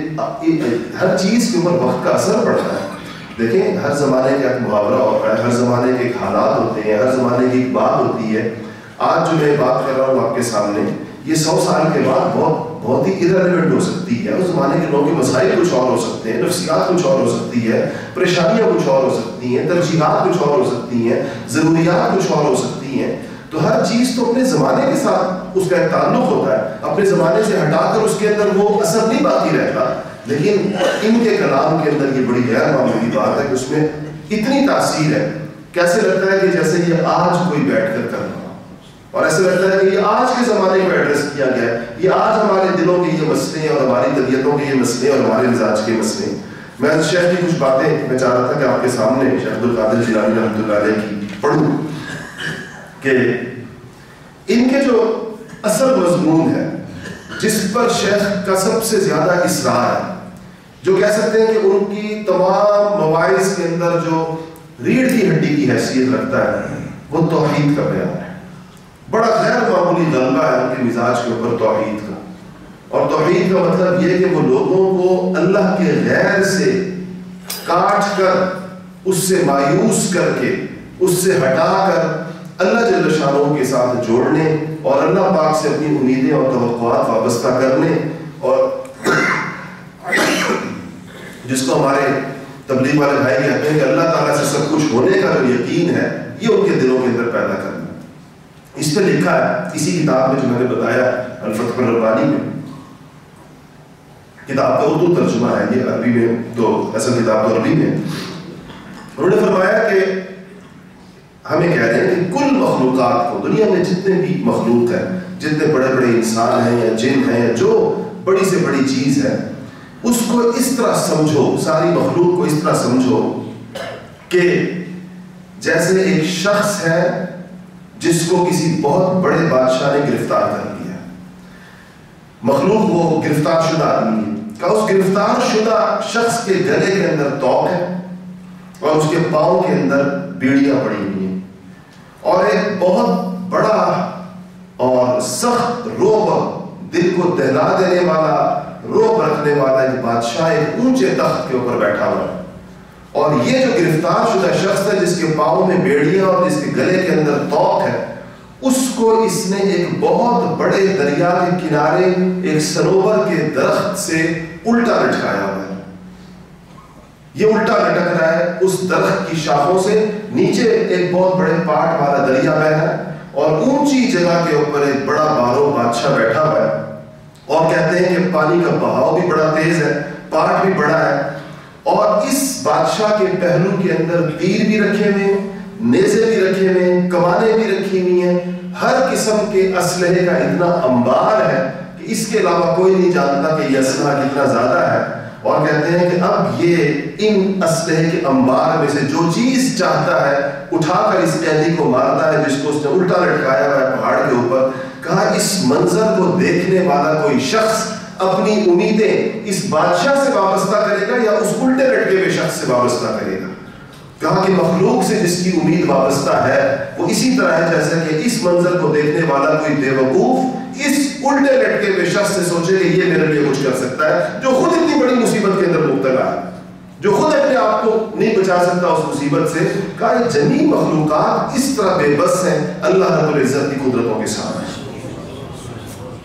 ہر چیز کے اوپر وقت کا اثر پڑتا ہے۔ دیکھیں، ہر زمانے کا ایک محاورہ ہوتا ہے، ہر زمانے کے ایک حالات ہوتے ہیں، ہر زمانے کی ایک بات ہوتی ہے۔ آج جو میں بات کر رہا ہوں آپ کے سامنے، یہ سو سال کے بعد بہت بہت ہی ارریلیونٹ ہو سکتی ہے۔ اس زمانے کے لوگوں کے مسائل کچھ اور ہو سکتے ہیں، نفسیات کچھ اور ہو سکتی ہے، پریشانیاں کچھ اور ہو سکتی ہیں، ترجیحات کچھ اور ہو سکتی ہیں، ضروریات کچھ اور ہو سکتی ہیں۔ تو ہر چیز تو اپنے زمانے کے ساتھ اس کا ایک تعلق ہوتا ہے۔ اپنے زمانے سے ہٹا کر اس کے اندر وہ اثر نہیں باقی رہتا۔ لیکن ان کے کلام کے اندر یہ بڑی غیر معمولی بات ہے کہ اس میں اتنی تاثیر ہے۔ کیسے لگتا ہے کہ جیسے یہ آج کوئی بیٹھ کر کر رہا اور ایسے لگتا ہے کہ یہ آج کے زمانے میں ایڈریس کیا گیا ہے؟ یہ آج ہمارے دلوں کے یہ مسئلے اور ہماری طبیعتوں کے یہ مسئلے اور ہمارے مزاج کے مسئلے۔ میں شیخ کی کچھ باتیں میں چاہ رہا تھا کہ آپ کے سامنے شیخ عبد القادر جیلانی رحمۃ اللہ علیہ کی پڑھوں کہ ان کے جو اصل مضمون ہے، جس پر شیخ کا سب سے زیادہ اصرار ہے جو کہہ سکتے ہیں کہ ان کی تمام مواعظ کے اندر جو ریڑھ کی ہڈی کی حیثیت رکھتا ہے، وہ توحید کا بیان ہے۔ بڑا غیر معمولی غلبہ ہے ان کے مزاج کے اوپر توحید کا۔ اور توحید کا مطلب یہ کہ وہ لوگوں کو اللہ کے غیر سے کاٹ کر، اس سے مایوس کر کے، اس سے ہٹا کر اللہ جل شاہوں کے ساتھ جوڑنے اور اللہ پاک سے اپنی امیدیں اور توقعات وابستہ کرنے اور جس کو ہمارے تبلیغ والے بھائی کہتے ہیں کہ اللہ تعالیٰ سے سب کچھ ہونے کا جو یقین ہے، یہ ان کے دلوں کے اندر پیدا کرنا اس پہ لکھا ہے، اسی کتاب میں جو میں نے بتایا الفتح الربانی میں۔ کتاب کا اردو ترجمہ ہے، یہ عربی میں تو اصل کتاب تو عربی میں۔ انہوں نے فرمایا کہ ہمیں کہہ رہے ہیں کہ کل مخلوقات کو، دنیا میں جتنے بھی مخلوق ہیں، جتنے بڑے بڑے انسان ہیں یا جن ہیں یا جو بڑی سے بڑی چیز ہے اس کو اس طرح سمجھو، ساری مخلوق کو اس طرح سمجھو کہ جیسے ایک شخص ہے جس کو کسی بہت بڑے بادشاہ نے گرفتار کر لیا مخلوق وہ گرفتار شدہ آدمی ہے۔ کہ اس گرفتار شدہ شخص کے گلے کے اندر توق ہے اور اس کے پاؤں کے اندر بیڑیاں پڑی ہوئی ہیں۔ اور ایک بہت بڑا اور سخت روب دل کو دہلا دینے والا روب رکھنے والا ایک بادشاہ ایک اونچے تخت کے اوپر بیٹھا ہوا ہے۔ اور یہ جو گرفتار شدہ شخص ہے، جس کے پاؤں میں بیڑیاں اور جس کے گلے کے اندر توق ہے، اس کو اس نے ایک بہت بڑے دریا کے کنارے ایک سروور کے درخت سے الٹا لٹکایا ہوا ہے۔ یہ الٹا لٹک رہا ہے اس درخت کی شاخوں سے۔ نیچے ایک بہت بڑے پاٹ والا دریا بہ رہا ہے اور اونچی جگہ کے اوپر ایک بڑا بارو بادشاہ بیٹھا ہوا ہے۔ اور کہتے ہیں کہ پانی کا بہاؤ بھی بڑا تیز ہے پاٹ بھی بڑا ہے۔ اور اس بادشاہ کے پہلو کے اندر تیر بھی رکھے ہوئے ہیں، نیزے بھی رکھے ہوئے ہیں کمانے بھی رکھی ہوئی ہیں۔ ہر قسم کے اسلحے کا اتنا انبار ہے کہ اس کے علاوہ کوئی نہیں جانتا کہ یہ اسلحہ کتنا زیادہ ہے۔ اور کہتے ہیں کہ اب یہ ان اسلحے کے انبار میں سے جو چیز چاہتا ہے، اٹھا کر اس قیدی کو مارتا ہے، جس کو اس نے الٹا لٹکایا ہوا ہے پہاڑ کے اوپر کہا اس منظر کو دیکھنے والا کوئی شخص اپنی امیدیں اس بادشاہ سے وابستہ کرے گا یا اس الٹے لٹکے ہوئے شخص سے وابستہ کرے گا؟ کہا کہ مخلوق سے جس کی امید وابستہ ہے، وہ اسی طرح ہے جیسا کہ اس منظر کو دیکھنے والا کوئی بے وقوف اس الٹے لٹکے ہوئے شخص سے سوچے کہ یہ میرے لیے کچھ کر سکتا ہے، جو خود اتنی بڑی مصیبت کے اندر مبتلا ہے۔ جو خود اپنے آپ کو نہیں بچا سکتا اس مصیبت سے، کہا یہ جمی مخلوقات اس طرح بے بس ہیں، اللہ رب العزت کی قدرتوں کے سامنے۔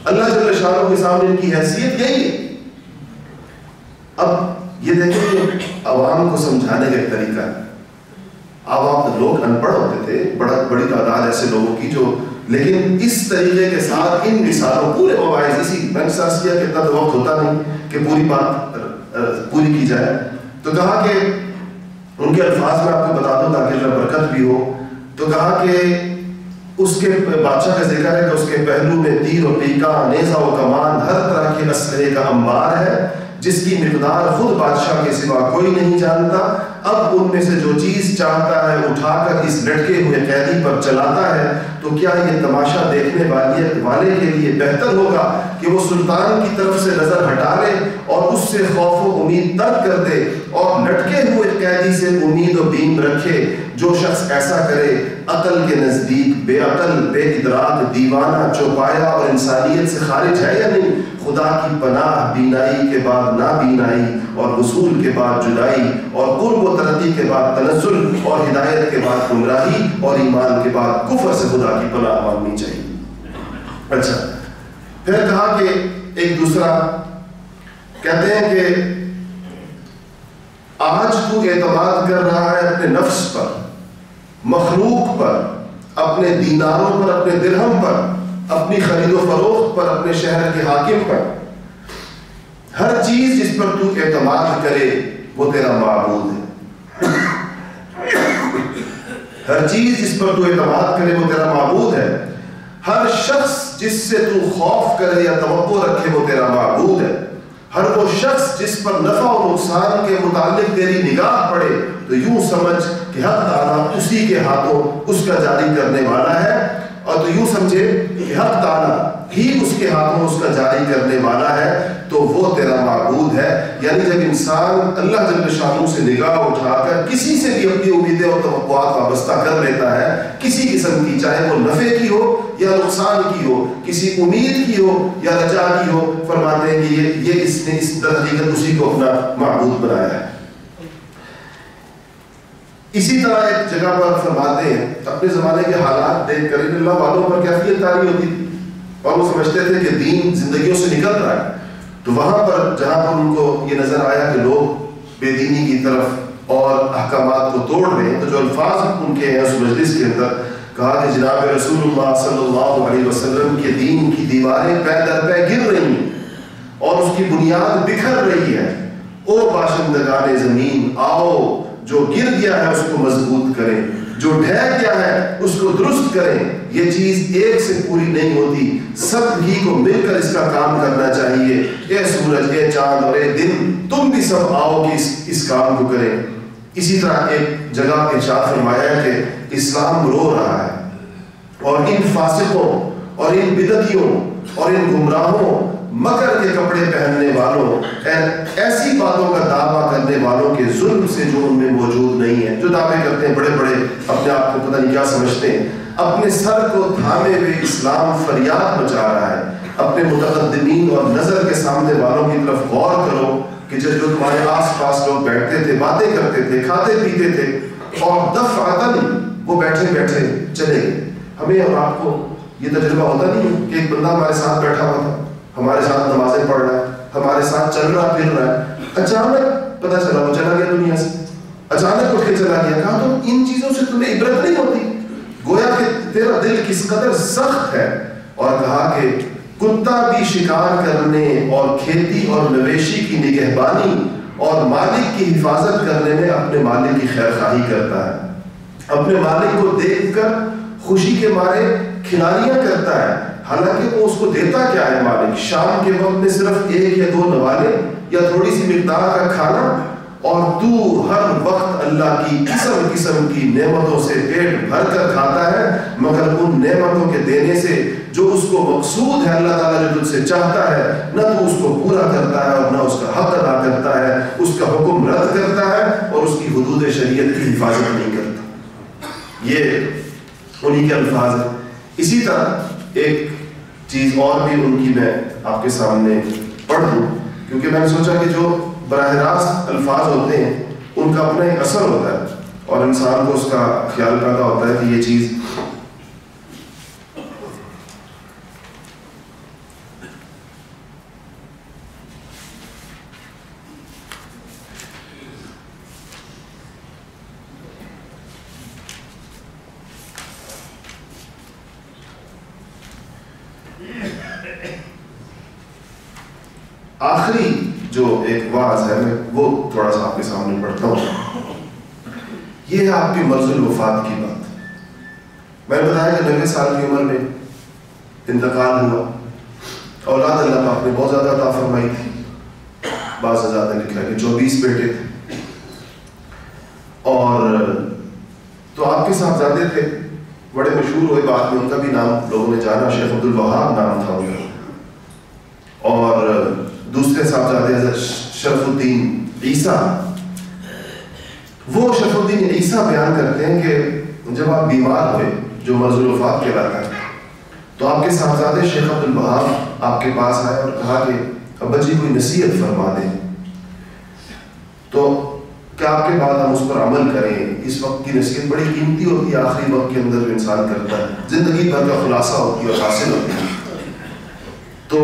اللہ جل شاہ کے سامنے ان کی حیثیت یہی ہے۔ اب یہ دیکھیں کہ عوام کو سمجھانے کا ایک طریقہ ہے۔ عوام لوگ ان پڑھ ہوتے تھے، بڑا بڑی تعداد ایسے لوگوں کی جو لیکن اس طریقے کے ساتھ ان مثالوں، پورے مواعظ اسی میں نے ساتھ کیا کہ اتنا تو وقت ہوتا نہیں کہ پوری بات پوری کی جائے۔ تو کہا کہ ان کے الفاظ میں آپ کو بتا دوں تاکہ اللہ برکت بھی ہو۔ تو کہا کہ اس کے بادشاہ کا ذکر ہے کہ اس کے پہلو میں تیر و پیکا نیزا و کمان ہر طرح کے اسلحے کا انبار ہے، جس کی مقدار خود بادشاہ کے سوا کوئی نہیں جانتا۔ اب ان میں سے جو چیز چاہتا ہے اٹھا کر اس لٹکے ہوئے قیدی پر چلاتا ہے، تو کیا یہ تماشا دیکھنے والے والے کے لیے بہتر ہوگا کہ وہ سلطان کی طرف سے نظر ہٹا لے اور اس سے خوف و امید ترک کر دے اور لٹکے ہوئے قیدی سے امید و بیم رکھے۔ جو شخص ایسا کرے عقل کے نزدیک، بے عقل، بے ادراک، دیوانہ چوپایا اور انسانیت سے خارج ہے یا نہیں؟ خدا کی پناہ بینائی کے بعد نابینائی اور وصول کے بعد جدائی اور قرب و ترقی کے بعد تنزل اور ہدایت کے بعد گمراہی اور ایمان کے بعد کفر سے خدا کی پناہ مانگنی چاہیے۔ اچھا پھر کہا کہ ایک دوسرا، کہتے ہیں کہ آج تو اعتماد کر رہا ہے اپنے نفس پر۔ مخلوق پر، اپنے دیناروں پر، اپنے درہم پر، اپنی خرید و فروخت پر، اپنے شہر کے حاکم پر۔ ہر چیز جس پر تو اعتماد کرے، وہ تیرا معبود ہے۔ ہر چیز جس پر تو اعتماد کرے، وہ تیرا معبود ہے۔ ہر شخص جس سے تو خوف کرے یا توقع رکھے، وہ تیرا معبود ہے۔ ہر وہ شخص جس پر نفع و نقصان کے متعلق تیری نگاہ پڑے، تو یوں سمجھ کہ حق تعالیٰ اسی کے ہاتھوں اس کا جاری کرنے والا ہے۔ اور تو یوں سمجھے کہ حق تعالیٰ ہی اس کے ہاتھوں اس کا جاری کرنے والا ہے تو وہ تیرا معبود ہے۔ یعنی جب انسان اللہ جل شاہ سے نگاہ اٹھا کر کسی سے بھی اپنی امیدیں اور توقعات وابستہ کر لیتا ہے، کسی قسم کی چاہے وہ نفع کی ہو یا نقصان کی ہو، کسی امید کی ہو یا رجا کی ہو، فرماتے ہیں کہ یہ یہ اس نے اس حقیقت اسی کو اپنا معبود بنایا ہے۔ اسی طرح ایک جگہ پر فرماتے ہیں، اپنے زمانے کے حالات دیکھ کر اللہ والوں پر کیفیت تاری ہوتی تھی؟ اور وہ سمجھتے تھے کہ دین زندگیوں سے نکل رہا ہے۔ تو وہاں پر جہاں پر ان کو یہ نظر آیا کہ لوگ بے دینی کی طرف اور احکامات کو توڑ رہے ہیں، تو جو الفاظ ان کے ہیں اس مجلس کے اندر کہا کہ جناب رسول اللہ صلی اللہ علیہ وسلم کے دین کی دیواریں پے در پے گر رہی ہیں اور اس کی بنیاد بکھر رہی ہے۔ او باشندگان زمین، آؤ، جو گر گیا ہے اس کو مضبوط کریں، جو ڈھہ گیا ہے اس کو درست کریں۔ یہ چیز ایک سے پوری نہیں ہوتی۔ سب ہی کو مل کر اس کا کام کرنا چاہیے۔ اے سورج اے چاند اور اے دن تم بھی سب آؤ کہ اس, اس کام کو کریں۔ اسی طرح ایک جگہ ارشاد فرمایا ہے کہ اسلام رو رہا ہے۔ اور ان فاسقوں اور ان بدتیوں اور ان گمراہوں مکر کے کپڑے پہننے والوں ایسی باتوں کا دعویٰ کرنے والوں کے ظلم سے جو ان میں موجود نہیں ہے جو دعوے کرتے ہیں بڑے بڑے اپنے آپ کو پتہ نہیں کیا سمجھتے ہیں۔ اپنے سر کو تھامے ہوئے اسلام فریاد بچا رہا ہے۔ اپنے متقدمین اور نظر کے سامنے والوں کی طرف غور کرو کہ جب جو تمہارے آس پاس لوگ بیٹھتے تھے، باتیں کرتے تھے، کھاتے پیتے تھے، اور دفعتاً وہ بیٹھے بیٹھے چلے گئے۔ ہمیں اور آپ کو یہ تجربہ ہوتا نہیں کہ ایک بندہ ہمارے ساتھ بیٹھا ہوا تھا، ہمارے ساتھ نمازیں پڑھ رہا ہے، ہمارے ساتھ چل رہا، پھر رہا ہے۔ اچانک پتہ چلا وہ چلا گیا دنیا سے۔ اچانک اٹھ کے چلا گیا۔ کہا تو ان چیزوں سے تمہیں عبرت نہیں ہوتی۔ گویا کہ تیرا دل کس قدر سخت ہے اور کہا کہ کتا بھی شکار کرنے اور کھیتی اور مویشی کی نگہبانی اور مالک کی حفاظت کرنے میں اپنے مالک کی خیر خواہی کرتا ہے۔ اپنے مالک کو دیکھ کر خوشی کے مارے کھلاڑیاں کرتا ہے۔ حالانکہ وہ اس کو دیتا کیا ہے مالک؟ شام کے وقت میں صرف ایک یا دو نوالے یا تھوڑی سی مقدار کا کھانا اور تو ہر وقت اللہ کی قسم قسم کی نعمتوں سے پیٹ بھر کر کھاتا ہے، مگر ان نعمتوں کے دینے سے جو اس کو مقصود ہے، اللہ تعالیٰ جو تجھ سے چاہتا ہے، نہ تو اس کو پورا کرتا ہے اور نہ اس کا حق ادا کرتا ہے، اس کا حکم رد کرتا ہے اور اس کی حدود شریعت کی حفاظت نہیں کرتا۔ یہ انہی کے الفاظ ہیں۔ اسی طرح ایک چیز اور بھی ان کی میں آپ کے سامنے پڑھ دوں کیونکہ میں نے سوچا کہ جو براہ راست الفاظ ہوتے ہیں، ان کا اپنا ایک اثر ہوتا ہے اور انسان کو اس کا خیال پیدا ہوتا ہے کہ یہ چیز آخری جو ایک واضح ہے میں وہ تھوڑا سا آپ کے سامنے پڑھتا ہوں یہ ہے آپ کی مرض الوفات کی بات۔ میں نے بتایا کہ نوے سال کی عمر میں انتقال ہوا۔ اولاد اللہ پاک نے بہت زیادہ عطا فرمائی تھی۔ بعض زیادہ لکھا کہ چوبیس بیٹے تھے۔ اور تو آپ کے ساتھ زیادہ تھے۔ بڑے مشہور ہوئے بعد میں ان کا بھی نام لوگوں نے جانا، شیخ عبد الوہاب نام تھا ان کا۔ اور دوسرے صاحبزادے حضرت شرف الدین عیسیٰ وہ شرف الدین عیسیٰ بیان کرتے ہیں کہ جب آپ بیمار ہوئے، جو مرض الوفات کے ہے، تو آپ کے صاحبزادے شیخ عبد البہاب آپ کے پاس آئے اور کہا کہ ابا جی کوئی نصیحت فرما دیں۔ تو کیا آپ کے بعد ہم اس پر عمل کریں؟ اس وقت کی نصیحت بڑی قیمتی ہوتی ہے، آخری وقت کے اندر جو انسان کرتا ہے، زندگی بھر کا خلاصہ ہوتی ہے اور حاصل ہوتی ہے۔ تو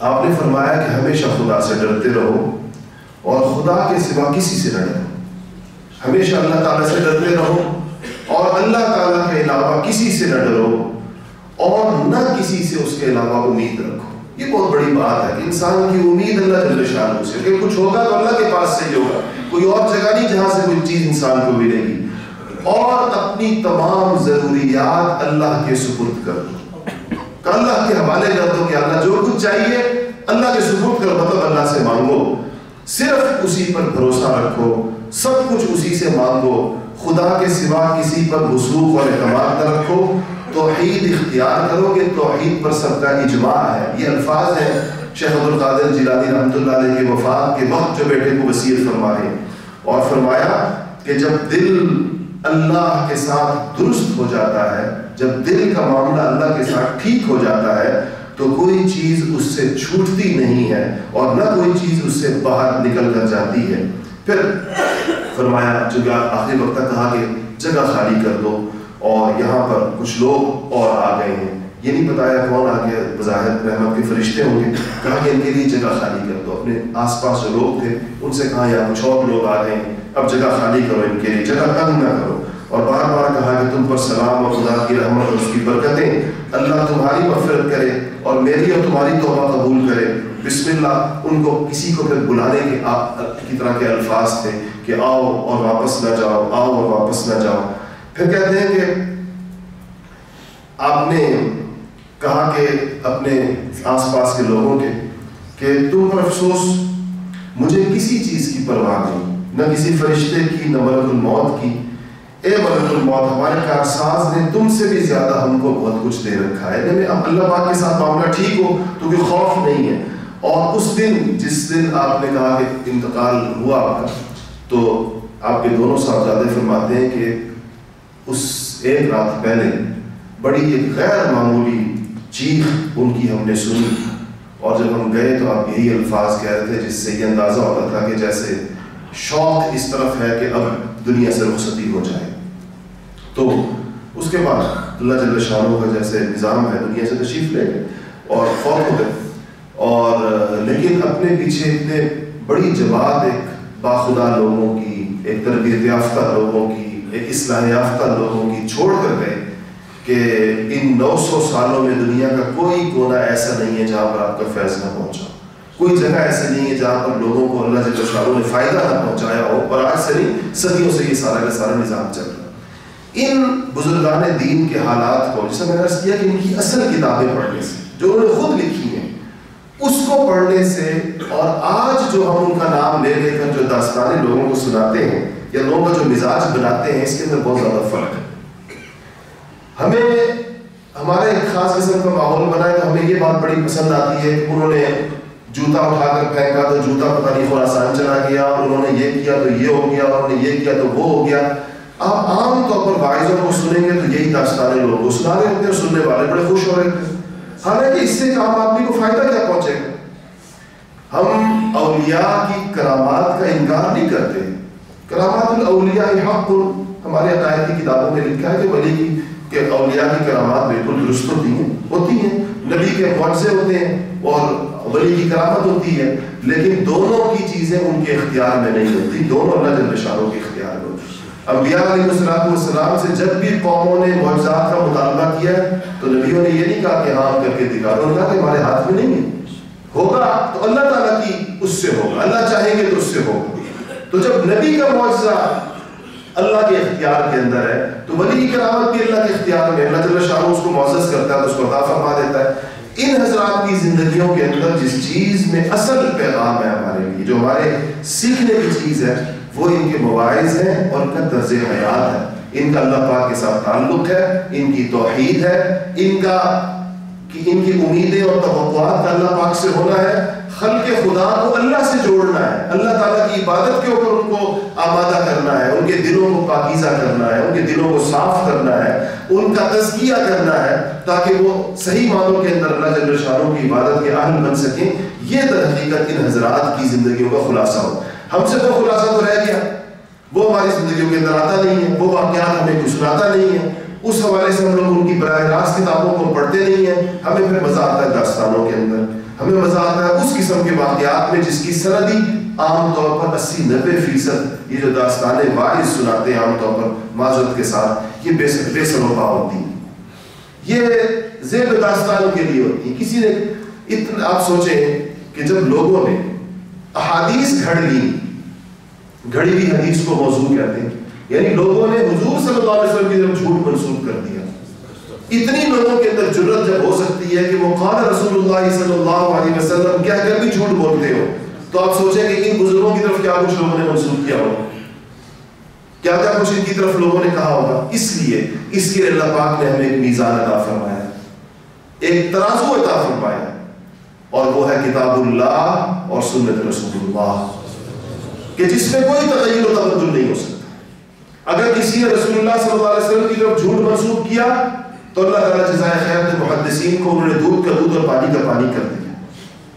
آپ نے فرمایا کہ ہمیشہ خدا سے ڈرتے رہو۔ اور خدا کے سوا کسی سے نہ ڈرو۔ ہمیشہ اللہ تعالیٰ سے ڈرتے رہو اور اللہ تعالیٰ کے علاوہ کسی سے نہ ڈرو اور نہ کسی سے اس کے علاوہ امید رکھو۔ یہ بہت بڑی بات ہے کہ انسان کی امید اللہ جل شاہ سے، کہ کچھ ہوگا تو اللہ کے پاس سے ہی ہوگا۔ کوئی اور جگہ نہیں جہاں سے کوئی چیز انسان کو ملے گی۔ اور اپنی تمام ضروریات اللہ کے سپرد کر۔ دو کہ اللہ کے حوالے کر دو کہ اللہ جو کچھ چاہیے، اللہ کے سبوت کرو مطلب اللہ سے مانگو۔ صرف اسی پر بھروسہ رکھو، سب کچھ اسی سے مانگو۔ خدا کے سوا کسی پر وصوف اور اعتماد نہ رکھو۔ توحید اختیار کرو کہ توحید پر سب کا اجماع ہے۔ یہ الفاظ ہیں۔ شیخ عبد القادر جلانی رحمۃ اللہ علیہ کے وفات کے وقت جو بیٹے کو وسیعت فرما رہے ہیں۔ اور فرمایا کہ جب دل اللہ کے ساتھ درست ہو جاتا ہے، جب دل کا معاملہ اللہ کے ساتھ ٹھیک ہو جاتا ہے تو کوئی چیز اس سے چھوٹتی نہیں ہے اور نہ کوئی چیز اس سے باہر نکل کر جاتی ہے۔ پھر فرمایا جو کہ آخری وقت کہا کہ جگہ خالی کر دو اور یہاں پر کچھ لوگ اور آ گئے ہیں۔ یہ نہیں بتایا کون آ گیا بظاہر رحمت کے فرشتے ہوں گے، کہا کہ ان کے لیے جگہ خالی کر دو۔ اپنے آس پاس جو لوگ تھے، ان سے کہا یا کچھ اور لوگ آ گئے ہیں۔ اب جگہ خالی کرو ان کے لیے، جگہ تنگ نہ کرو۔ اور بار بار کہا کہ تم پر سلام اور خدا کی رحمت اور اس کی برکتیں اللہ تمہاری مغفرت کرے۔ اور میری اور تمہاری توبہ قبول کرے بسم اللہ۔ ان کو کسی کو پھر بلانے کے کی طرح کے الفاظ تھے کہ آؤ اور واپس نہ جاؤ، آؤ اور واپس نہ جاؤ۔ پھر کہتے ہیں کہ آپ نے کہا کہ اپنے آس پاس کے لوگوں کے کہ تم پر افسوس، مجھے کسی چیز کی پرواہ نہیں، نہ کسی فرشتے کی، نہ ملک الموت کی۔ اے ملک الموت، ہمارے کارساز نے تم سے بھی زیادہ ہم کو بہت کچھ دے رکھا ہے۔ یعنی اب اللہ پاک کے ساتھ معاملہ ٹھیک ہو تو کوئی خوف نہیں ہے۔ اور اس دن، جس دن آپ نے کہا کہ انتقال ہوا آپ کا، تو آپ کے دونوں صاحبزادے فرماتے ہیں کہ اس ایک رات پہلے بڑی ایک غیر معمولی چیخ ان کی ہم نے سنی۔ اور جب ہم گئے تو آپ یہی الفاظ کہہ رہے تھے، جس سے یہ اندازہ ہوتا تھا کہ جیسے شوق اس طرف ہے کہ اب دنیا سے رخصتی ہو جائے۔ تو اس کے بعد اللہ جل شاہ کا جیسے نظام ہے، دنیا سے تشریف لے گئے اور فوت ہو گئے۔ اور، لیکن اپنے پیچھے اتنے بڑی جماعت، ایک باخدا لوگوں کی، ایک تربیت یافتہ لوگوں کی، ایک اصلاح یافتہ لوگوں کی چھوڑ کر گئے کہ ان نو سو سالوں میں دنیا کا کوئی کونا ایسا نہیں ہے جہاں پر آپ کا فیض نہ پہنچا۔ کوئی جگہ ایسی نہیں ہے جہاں پر لوگوں کو اللہ جل شاہ نے فائدہ نہ پہنچایا ہو، اور آج سے نہیں، صدیوں سے یہ سارا کا سارا نظام چل رہا ہے۔ ان بزرگان دین کے حالات کو جیسے میں نے کیا کہ ان کی اصل کتابیں پڑھنے سے، جو انہوں نے خود لکھی ہیں، اس کو پڑھنے سے اور آج جو ہم ان کا نام لے لے کر جو داستانیں لوگوں کو سناتے ہیں یا لوگوں کا جو مزاج بناتے ہیں، اس کے اندر بہت زیادہ فرق ہے۔ ہمیں ہمارے ایک خاص قسم کا ماحول بنا ہے تو ہمیں یہ بات بڑی پسند آتی ہے کہ انہوں نے جوتا اٹھا کر پھینکا تو جوتا پتہ نہیں خوراسان چلا گیا اور انہوں نے یہ کیا تو یہ ہو گیا، انہوں نے یہ کیا تو وہ ہو گیا۔ آپ عام طور پر واعظوں کو سنیں گے تو یہی داستانیں لوگ کو سنا رہے ہوتے ہیں سننے والے بڑے خوش ہو رہے تھے حالانکہ اس سے عام آدمی کو فائدہ کیا پہنچے گا ہم اولیاء کی کرامات کا انکار نہیں کرتے کرامات الاولیاء حق ہمارے عقائد کی کتابوں میں لکھا ہے کہ ولی کی کہ اولیاء کی کرامات بالکل درست ہوتی ہیں ہوتی ہیں نبی کے معجزے ہوتے ہیں اور ولی کی کرامت ہوتی ہے لیکن دونوں کی چیزیں ان کے اختیار میں نہیں ہوتی دونوں اللہ جل شاہوں کے اختیار انبیاء علیہ السلام سے جب بھی قوموں نے معجزات کا مطالبہ کیا تو نبیوں نے یہ نہیں کہا کہ ہاں کر کے دکھا دو۔ کہا کہ ہمارے ہاتھ میں نہیں ہے۔ ہوگا تو اللہ تعالیٰ کی اس سے ہوگا۔ اللہ چاہیں گے تو اس سے ہوگا۔ تو جب نبی کا معجزہ اللہ کے اختیار کے اندر ہے، تو ولی کی کرامت بھی اللہ کے اختیار میں اللہ تعالیٰ شاہ اس کو معزز کرتا ہے، تو اس کو عطا فرما دیتا ہے۔ ان حضرات کی زندگیوں کے اندر جس چیز میں اصل پیغام ہے ہمارے لیے، جو ہمارے سیکھنے کی چیز ہے وہ ان کے مواعظ ہیں، اور ان کا طرز حیات ہے۔ ان کا اللہ پاک کے ساتھ تعلق ہے، ان کی توحید ہے، ان کا کہ ان کی امیدیں اور توقعات کا اللہ پاک سے ہونا ہے۔ خلق خدا کو اللہ سے جوڑنا ہے۔ اللہ تعالیٰ کی عبادت کے اوپر ان کو آمادہ کرنا ہے، ان کے دلوں کو پاکیزہ کرنا ہے، ان کے دلوں کو صاف کرنا ہے، ان کا تزکیہ کرنا ہے، تاکہ وہ صحیح معنوں کے اندر اللہ جل شاہوں کی عبادت کے اہل بن سکیں۔ یہ در حقیقت ان حضرات کی زندگیوں کا خلاصہ ہو۔ ہم سے وہ خلاصہ تو رہ گیا۔ وہ ہماری زندگیوں کے اندر آتا نہیں ہے، وہ واقعات ہمیں کچھ سناتا نہیں ہے۔ اس حوالے سے ہم لوگ ان کی براہ راست کتابوں کو پڑھتے نہیں ہیں۔ ہمیں پھر مزہ آتا ہے داستانوں کے اندر۔ ہمیں مزہ آتا ہے اس قسم کے واقعات میں جس کی سندی عام طور پر اسی نبے فیصد یہ جو داستانیں واعظ سناتے ہیں عام طور پر معذرت کے ساتھ، یہ بے بے سروپا ہوتی ہیں۔ یہ زیب داستان کے لیے ہوتی ہیں۔ کسی نے اتنا، آپ سوچیں کہ جب لوگوں نے احادیث گھڑ لی گھڑی ہوئی حدیث کو موضوع کہتے ہیں یعنی لوگوں نے حضور صلی اللہ علیہ وسلم کی طرف جھوٹ منسوخ کر دیا۔ اتنی لوگوں کے اندر جرت جب ہو سکتی ہے کہ وہ قال رسول اللہ صلی اللہ علیہ وسلم، کیا کر بھی جھوٹ بولتے ہو، تو آپ سوچیں کہ ان بزرگوں کی طرف کیا کچھ لوگوں نے منسوخ کیا ہوگا؟ کیا کیا کچھ ان کی طرف لوگوں نے کہا ہوگا؟ اس لیے اس کے اللہ پاک نے ہمیں ایک میزان عطا فرمایا۔ ایک ترازو عطا فرمایا۔ اور وہ ہے کتاب اللہ اور سنت رسول اللہ۔ کہ جس میں کوئی تغیر و تبدل نہیں ہو سکتا۔ اگر کسی نے رسول اللہ صلی اللہ علیہ وسلم کی طرف جھوٹ منسوخ کیا، تو اللہ تعالیٰ جزائے خیر نے محدثین کو انہوں نے دودھ کا دودھ اور پانی کا پانی کر دیا۔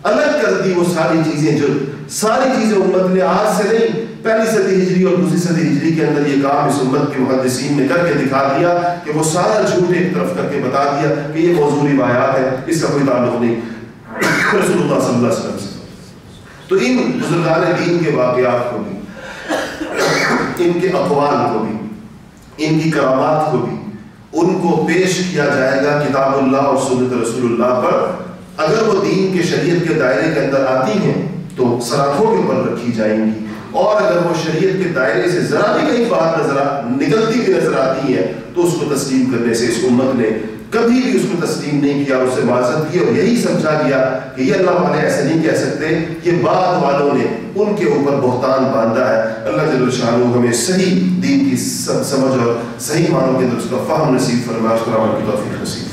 الگ کر دی وہ ساری چیزیں جو ساری چیزیں امت نے آج سے نہیں، پہلی صدی ہجری اور دوسری صدی ہجری کے اندر یہ کام اس امت کے محدثین نے کر کے دکھا دیا کہ وہ سارا جھوٹ ایک طرف کر کے بتا دیا کہ یہ موضوع روایات ہے، اس کا کوئی تعلق نہیں۔ رسول اللہ صلی اللہ علیہ وسلم سے۔ تو ان بزرگان دین کے واقعات کو بھی، ان کے اقوال کو بھی، ان کی کرامات کو بھی ان کو پیش کیا جائے گا کتاب اللہ اور سنت رسول اللہ پر۔ اگر وہ دین کے شریعت کے دائرے کے اندر آتی ہیں تو سراخوں کے اوپر رکھی جائیں گی۔ اور اگر وہ شریعت کے دائرے سے ذرا بھی کہیں بات نظر نکلتی بھی نظر آتی ہے تو اس کو تسلیم کرنے سے اس امت نے کبھی بھی اس کو تسلیم نہیں کیا، اس سے معذرت کی اور یہی سمجھا گیا کہ یہ اللہ والے ایسے نہیں کہہ سکتے یہ بعد والوں نے ان کے اوپر بہتان باندھا ہے۔ اللہ جل شاہ ہمیں صحیح دین کی سمجھ اور صحیح معنوں کے درست کا فہم نصیب فرمائے۔ اس کی توفیق نصیب۔